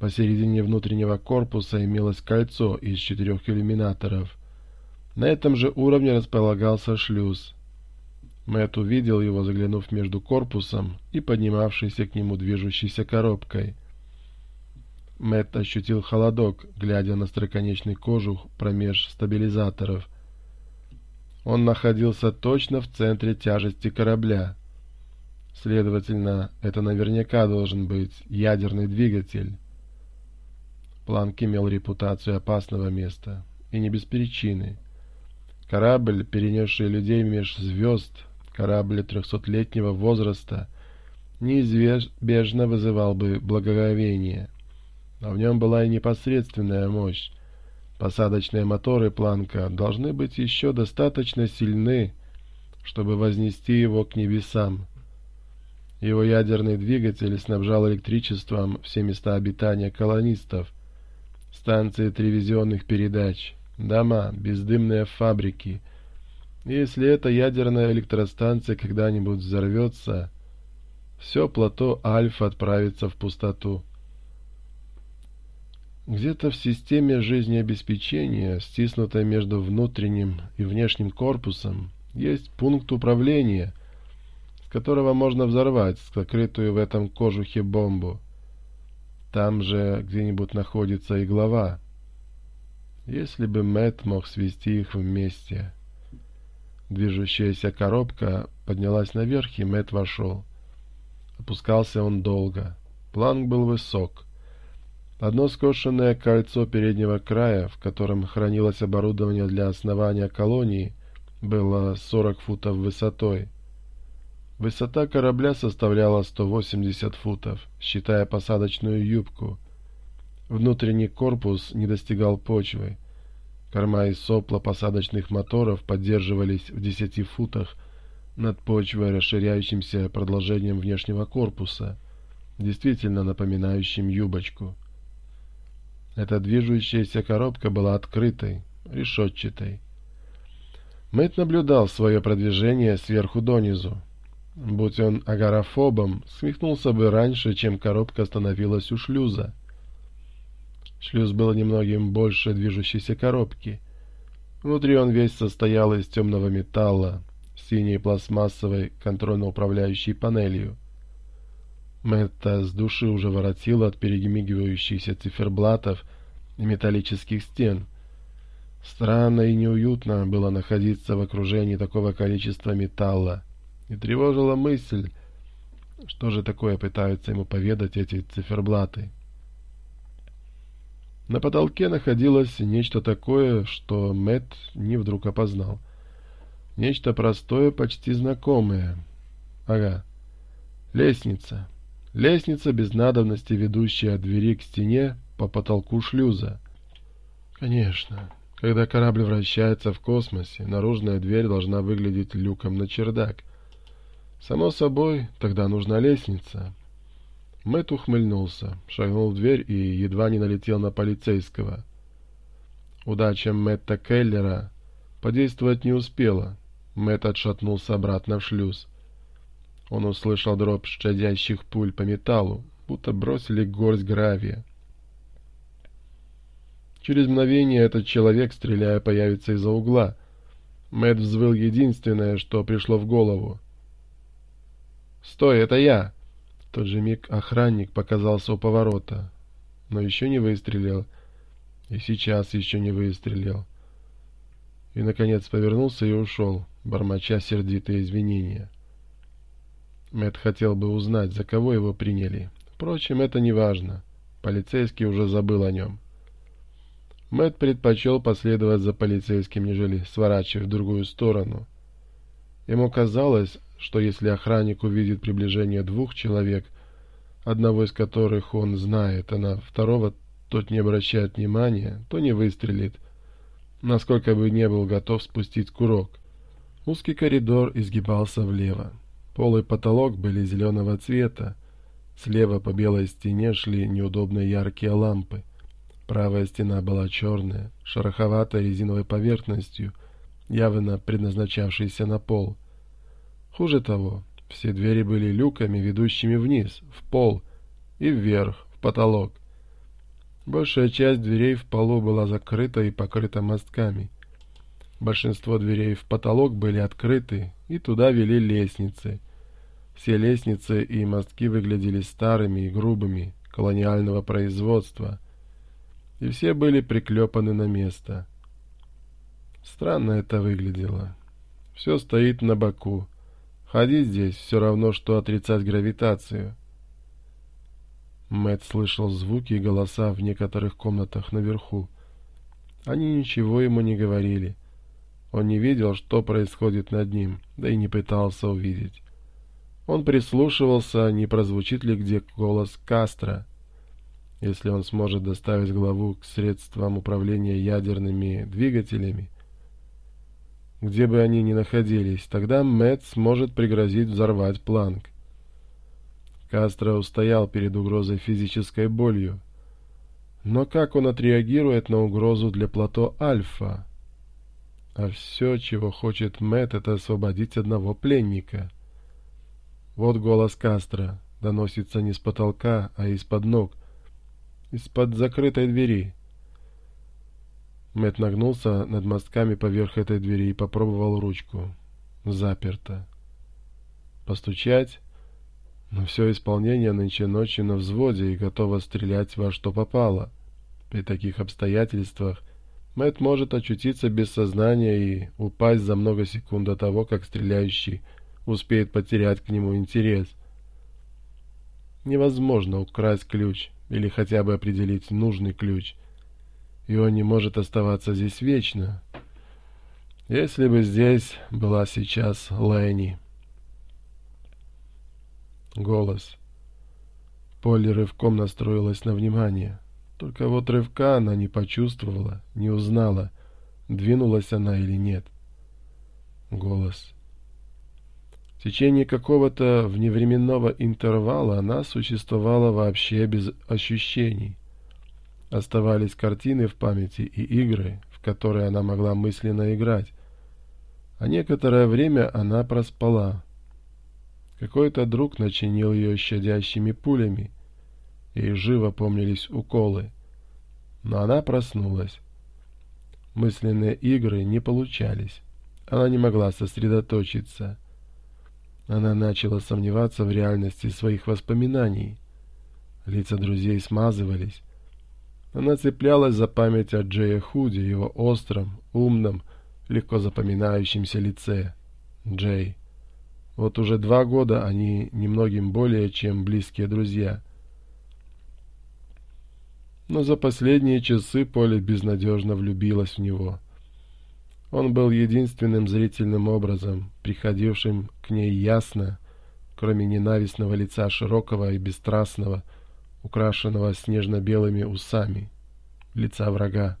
Посередине внутреннего корпуса имелось кольцо из четырех иллюминаторов. На этом же уровне располагался шлюз. Мэт увидел его, заглянув между корпусом и поднимавшейся к нему движущейся коробкой. Мэт ощутил холодок, глядя на строконечный кожух промеж стабилизаторов. Он находился точно в центре тяжести корабля. Следовательно, это наверняка должен быть ядерный двигатель. Планк имел репутацию опасного места, и не без причины. Корабль, перенесший людей меж звезд, корабль трехсотлетнего возраста, неизбежно вызывал бы благоговение. А в нем была и непосредственная мощь. Посадочные моторы Планка должны быть еще достаточно сильны, чтобы вознести его к небесам. Его ядерный двигатель снабжал электричеством все места обитания колонистов — станции телевизионных передач, дома, бездымные фабрики. Если эта ядерная электростанция когда-нибудь взорвется, все плато Альфа отправится в пустоту. Где-то в системе жизнеобеспечения, стиснутой между внутренним и внешним корпусом, есть пункт управления, с которого можно взорвать скрытую в этом кожухе бомбу. Там же где-нибудь находится и глава. Если бы Мэт мог свести их вместе. Движущаяся коробка поднялась наверх, и Мэт вошел. Опускался он долго. Планк был высок. Одно скошенное кольцо переднего края, в котором хранилось оборудование для основания колонии, было 40 футов высотой — Высота корабля составляла 180 футов, считая посадочную юбку. Внутренний корпус не достигал почвы. Корма и сопла посадочных моторов поддерживались в 10 футах над почвой расширяющимся продолжением внешнего корпуса, действительно напоминающим юбочку. Эта движущаяся коробка была открытой, решетчатой. Мэтт наблюдал свое продвижение сверху донизу. Будь он агорафобом, смехнулся бы раньше, чем коробка остановилась у шлюза. Шлюз был немногим больше движущейся коробки. Внутри он весь состоял из темного металла, синей пластмассовой контрольно-управляющей панелью. Мэтта с души уже воротила от перегмигивающихся циферблатов и металлических стен. Странно и неуютно было находиться в окружении такого количества металла и тревожила мысль, что же такое пытаются ему поведать эти циферблаты. На потолке находилось нечто такое, что Мэтт не вдруг опознал. Нечто простое, почти знакомое. Ага. Лестница. Лестница без надобности, ведущая от двери к стене по потолку шлюза. Конечно. Когда корабль вращается в космосе, наружная дверь должна выглядеть люком на чердак. Само собой, тогда нужна лестница. Мэтт ухмыльнулся, шагнул в дверь и едва не налетел на полицейского. Удача Мэтта Келлера подействовать не успела. Мэтт отшатнулся обратно в шлюз. Он услышал дробь щадящих пуль по металлу, будто бросили горсть гравия. Через мгновение этот человек, стреляя, появится из-за угла. Мэтт взвыл единственное, что пришло в голову — «Стой, это я!» В тот же миг охранник показался у поворота, но еще не выстрелил. И сейчас еще не выстрелил. И, наконец, повернулся и ушел, бормоча сердитые извинения. Мэтт хотел бы узнать, за кого его приняли. Впрочем, это не важно. Полицейский уже забыл о нем. Мэтт предпочел последовать за полицейским, нежели сворачивать в другую сторону. Ему казалось, что если охранник увидит приближение двух человек, одного из которых он знает, а на второго тот не обращает внимания, то не выстрелит, насколько бы не был готов спустить курок. Узкий коридор изгибался влево. Пол и потолок были зеленого цвета. Слева по белой стене шли неудобные яркие лампы. Правая стена была черная, шероховатой резиновой поверхностью, явно предназначавшейся на пол — Хуже того, все двери были люками, ведущими вниз, в пол и вверх, в потолок. Большая часть дверей в полу была закрыта и покрыта мостками. Большинство дверей в потолок были открыты, и туда вели лестницы. Все лестницы и мостки выглядели старыми и грубыми, колониального производства, и все были приклепаны на место. Странно это выглядело. Все стоит на боку. Ходить здесь все равно, что отрицать гравитацию. Мэтт слышал звуки и голоса в некоторых комнатах наверху. Они ничего ему не говорили. Он не видел, что происходит над ним, да и не пытался увидеть. Он прислушивался, не прозвучит ли где голос Кастро. Если он сможет доставить главу к средствам управления ядерными двигателями, где бы они ни находились. Тогда Мэтс сможет пригрозить взорвать планк. Кастро устоял перед угрозой физической болью. Но как он отреагирует на угрозу для плато Альфа? А все, чего хочет Мэтт, это освободить одного пленника. Вот голос Кастро доносится не с потолка, а из-под ног, из-под закрытой двери. Мэт нагнулся над мостками поверх этой двери и попробовал ручку. Заперто. Постучать? Но все исполнение нынче ночью на взводе и готово стрелять во что попало. При таких обстоятельствах Мэт может очутиться без сознания и упасть за много секунд до того, как стреляющий успеет потерять к нему интерес. Невозможно украсть ключ или хотя бы определить нужный ключ — и он не может оставаться здесь вечно. Если бы здесь была сейчас Лэнни. Голос. Полли рывком настроилась на внимание. Только вот рывка она не почувствовала, не узнала, двинулась она или нет. Голос. В течение какого-то вневременного интервала она существовала вообще без ощущений оставались картины в памяти и игры, в которые она могла мысленно играть. А некоторое время она проспала. Какой-то друг начинил ее щадящими пулями. и живо помнились уколы. Но она проснулась. Мысленные игры не получались. Она не могла сосредоточиться. Она начала сомневаться в реальности своих воспоминаний. Лица друзей смазывались. Она цеплялась за память о Джея Худи, его остром, умном, легко запоминающемся лице. Джей. Вот уже два года они немногим более, чем близкие друзья. Но за последние часы Поле безнадежно влюбилась в него. Он был единственным зрительным образом, приходившим к ней ясно, кроме ненавистного лица широкого и бесстрастного, — украшенного снежно-белыми усами, лица врага.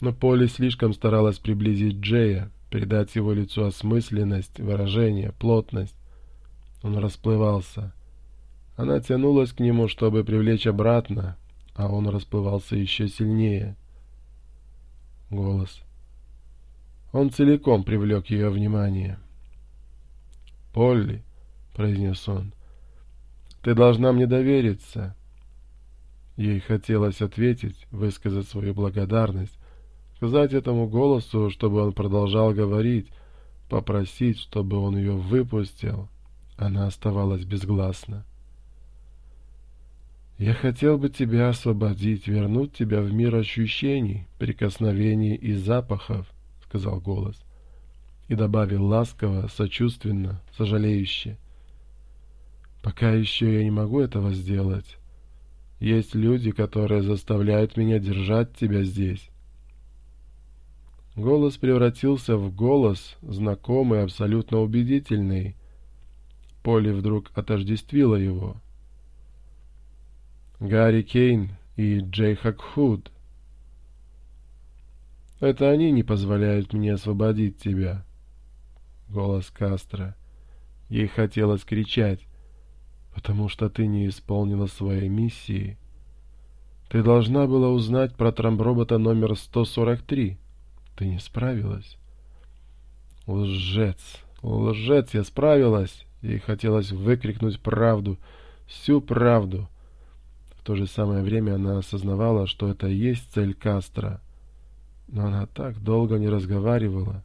Но Полли слишком старалась приблизить Джея, придать его лицу осмысленность, выражение, плотность. Он расплывался. Она тянулась к нему, чтобы привлечь обратно, а он расплывался еще сильнее. Голос. Он целиком привлек ее внимание. «Полли», — произнес он, ты должна мне довериться. Ей хотелось ответить, высказать свою благодарность, сказать этому голосу, чтобы он продолжал говорить, попросить, чтобы он ее выпустил. Она оставалась безгласна. «Я хотел бы тебя освободить, вернуть тебя в мир ощущений, прикосновений и запахов», — сказал голос. И добавил ласково, сочувственно, сожалеюще пока еще я не могу этого сделать. Есть люди, которые заставляют меня держать тебя здесь». Голос превратился в голос, знакомый, абсолютно убедительный. Полли вдруг отождествила его. Гарри Кейн и Джей Хакхуд. Это они не позволяют мне освободить тебя. Голос Кастро. Ей хотелось кричать потому что ты не исполнила своей миссии. Ты должна была узнать про трамбробота номер 143. Ты не справилась. Лжец, лжец, я справилась. Ей хотелось выкрикнуть правду, всю правду. В то же самое время она осознавала, что это и есть цель Кастро. Но она так долго не разговаривала.